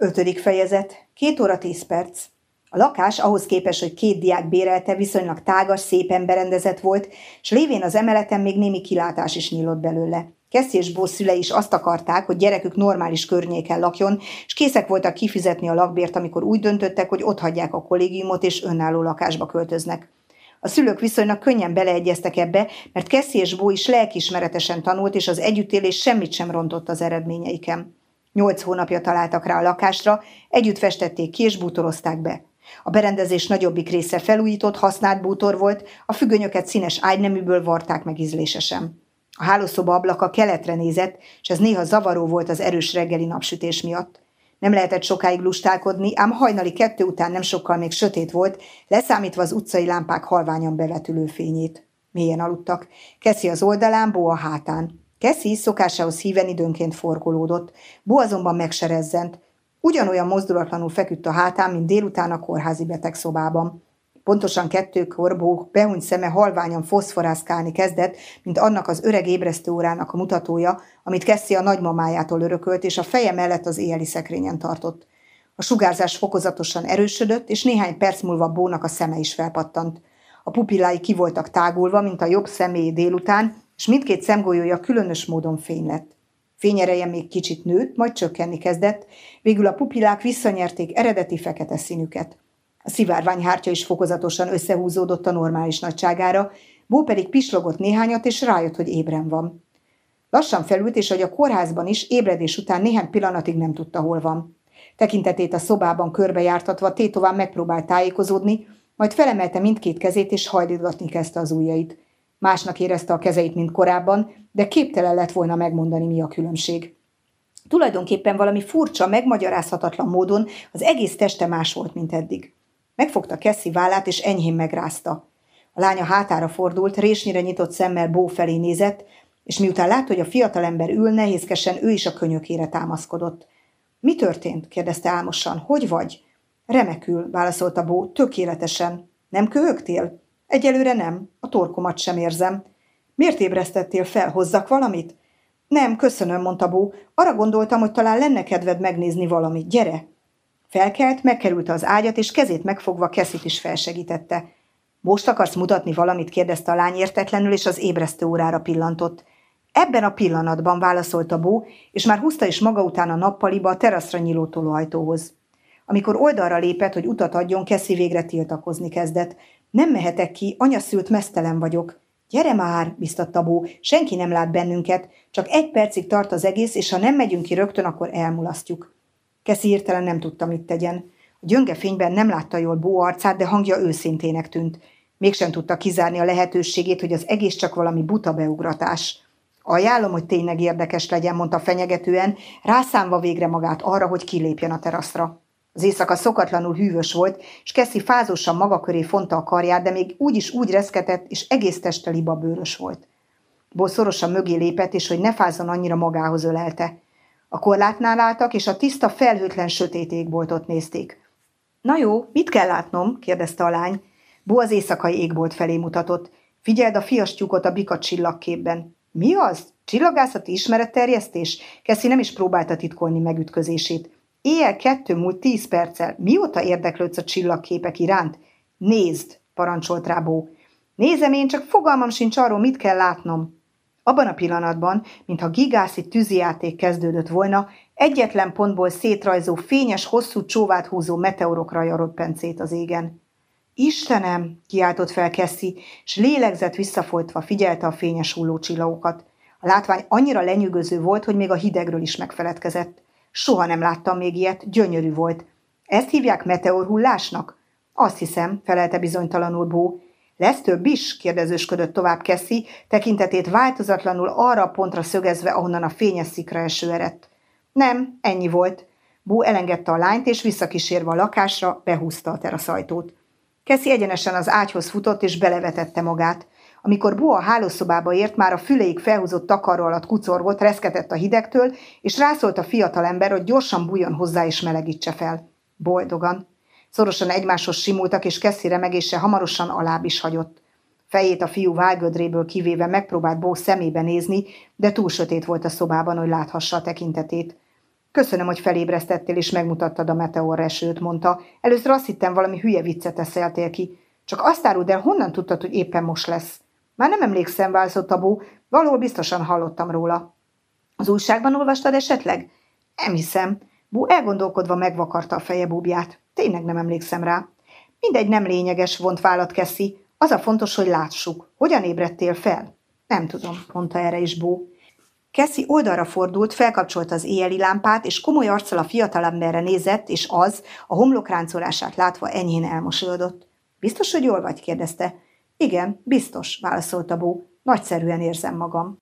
Ötödik fejezet. Két óra tíz perc. A lakás ahhoz képest, hogy két diák bérelte, viszonylag tágas, szépen berendezett volt, és lévén az emeleten még némi kilátás is nyílott belőle. Keszi és Bó szülei is azt akarták, hogy gyerekük normális környéken lakjon, és készek voltak kifizetni a lakbért, amikor úgy döntöttek, hogy otthagyják a kollégiumot és önálló lakásba költöznek. A szülők viszonylag könnyen beleegyeztek ebbe, mert Kessi és Bó is lelkismeretesen tanult, és az együttélés semmit sem rontott az eredményeiken. Nyolc hónapja találtak rá a lakásra, együtt festették ki és bútorozták be. A berendezés nagyobbik része felújított, használt bútor volt, a függönyöket színes ágyneműből varták meg ízlésesen. A hálószoba ablaka keletre nézett, és ez néha zavaró volt az erős reggeli napsütés miatt. Nem lehetett sokáig lustálkodni, ám hajnali kettő után nem sokkal még sötét volt, leszámítva az utcai lámpák halványan bevetülő fényét. Mélyen aludtak. Keszi az oldalán, Bó a hátán. Keszi szokásához híven időnként forgolódott. Bo azonban megserezzent. Ugyanolyan mozdulatlanul feküdt a hátán, mint délután a kórházi betegszobában. Pontosan kettőkor Bó behuny szeme halványan foszforászkálni kezdett, mint annak az öreg ébresztő órának a mutatója, amit Kessi a nagymamájától örökölt, és a feje mellett az éjjeli szekrényen tartott. A sugárzás fokozatosan erősödött, és néhány perc múlva Bónak a szeme is felpattant. A pupillái ki voltak tágulva, mint a jobb személy délután, és mindkét szemgolyója különös módon fény lett. Fényereje még kicsit nőtt, majd csökkenni kezdett, végül a pupillák visszanyerték eredeti fekete színüket. A szivárványhártya is fokozatosan összehúzódott a normális nagyságára, Bó pedig pislogott néhányat, és rájött, hogy ébren van. Lassan felült, és hogy a kórházban is ébredés után néhány pillanatig nem tudta, hol van. Tekintetét a szobában körbejártatva tétován megpróbált tájékozódni, majd felemelte mindkét kezét, és hajlítgatni kezdte az ujjait. Másnak érezte a kezeit, mint korábban, de képtelen lett volna megmondani, mi a különbség. Tulajdonképpen valami furcsa, megmagyarázhatatlan módon az egész teste más volt, mint eddig. Megfogta Kessi vállát, és enyhén megrázta. A lánya hátára fordult, résnyire nyitott szemmel Bó felé nézett, és miután látta, hogy a fiatalember ül, nehézkesen ő is a könyökére támaszkodott. Mi történt? kérdezte álmosan. Hogy vagy? Remekül, válaszolta Bó, tökéletesen. Nem köhögtél? Egyelőre nem, a torkomat sem érzem. Miért ébresztettél fel, hozzak valamit? Nem, köszönöm, mondta Bó. Arra gondoltam, hogy talán lenne kedved megnézni valamit. Gyere! Felkelt, megkerülte az ágyat, és kezét megfogva Keszit is felsegítette. Most akarsz mutatni valamit? kérdezte a lány értetlenül, és az ébresztő órára pillantott. Ebben a pillanatban válaszolta Bó, és már húzta is maga után a nappaliba a teraszra nyíló tolóajtóhoz. Amikor oldalra lépett, hogy utat adjon, Keszi végre tiltakozni kezdett. Nem mehetek ki, anyaszült mesztelen vagyok. Gyere már, biztatta Bó, senki nem lát bennünket, csak egy percig tart az egész, és ha nem megyünk ki rögtön, akkor elmulasztjuk. Keszi hirtelen nem tudta, mit tegyen. A gyönge fényben nem látta jól Bó arcát, de hangja őszintének tűnt. Mégsem tudta kizárni a lehetőségét, hogy az egész csak valami buta beugratás. Ajánlom, hogy tényleg érdekes legyen, mondta fenyegetően, rászánva végre magát arra, hogy kilépjen a teraszra. Az éjszaka szokatlanul hűvös volt, és Keszi fázósan maga köré fonta a karját, de még úgy is úgy reszketett, és egész teste liba bőrös volt. Bó szorosan mögé lépett, és hogy ne fázzon annyira magához ölelte. A korlátnál álltak, és a tiszta, felhőtlen sötét égboltot nézték. Na jó, mit kell látnom? kérdezte a lány. Bó az éjszakai égbolt felé mutatott. Figyeld a fiastyúkot a bika csillagképben. Mi az? Csillagászati ismeretterjesztés? Keszi nem is próbálta titkolni megütközését. Éjjel kettő múlt tíz perccel. Mióta érdeklődsz a csillagképek iránt? Nézd, parancsolt rá Bó. Nézem én, csak fogalmam sincs arról, mit kell látnom. Abban a pillanatban, mintha gigászi tűzijáték kezdődött volna, egyetlen pontból szétrajzó, fényes, hosszú csóvát húzó meteorokra jarott pencét az égen. Istenem! kiáltott fel Kessi, s lélegzett visszafolytva figyelte a fényes hulló csillagokat. A látvány annyira lenyűgöző volt, hogy még a hidegről is megfeledkezett. Soha nem láttam még ilyet, gyönyörű volt. Ezt hívják meteorhullásnak? Azt hiszem, felelte bizonytalanul Bó. Lesz több is? kérdezősködött tovább Keszi, tekintetét változatlanul arra a pontra szögezve, ahonnan a fényes szikra eső erett. Nem, ennyi volt. Bó elengedte a lányt, és visszakísérve a lakásra behúzta a teraszajtót. Keszi egyenesen az ágyhoz futott, és belevetette magát. Amikor Bo a hálószobába ért, már a füleig felhúzott takaró alatt kucorgott, reszketett a hidegtől, és rászólt a fiatalember, hogy gyorsan bújjon hozzá és melegítse fel. Boldogan. Szorosan egymáshoz simultak, és Kessi remegése hamarosan alább is hagyott. Fejét a fiú válgödréből kivéve megpróbált Bó szemébe nézni, de túl sötét volt a szobában, hogy láthassa a tekintetét. Köszönöm, hogy felébresztettél és megmutattad a meteorresőt, mondta. Először azt hittem, valami hülye viccet eszeltél ki. Csak azt áruld el, honnan tudtad, hogy éppen most lesz? Már nem emlékszem, válszott a bó, biztosan hallottam róla. Az újságban olvastad esetleg? Nem hiszem. Bó elgondolkodva megvakarta a feje búbját. Tényleg nem emlékszem rá. Mindegy, nem lényeges, vont vállat Keszi. Az a fontos, hogy lássuk. Hogyan ébredtél fel? Nem tudom, mondta erre is Bó. Keszi oldalra fordult, felkapcsolta az éjjeli lámpát, és komoly arccal a fiatalemberre nézett, és az, a homlokráncolását látva enyhén elmosolyodott. Biztos, hogy jól vagy? kérdezte. Igen, biztos, válaszolta Bó. Nagyszerűen érzem magam.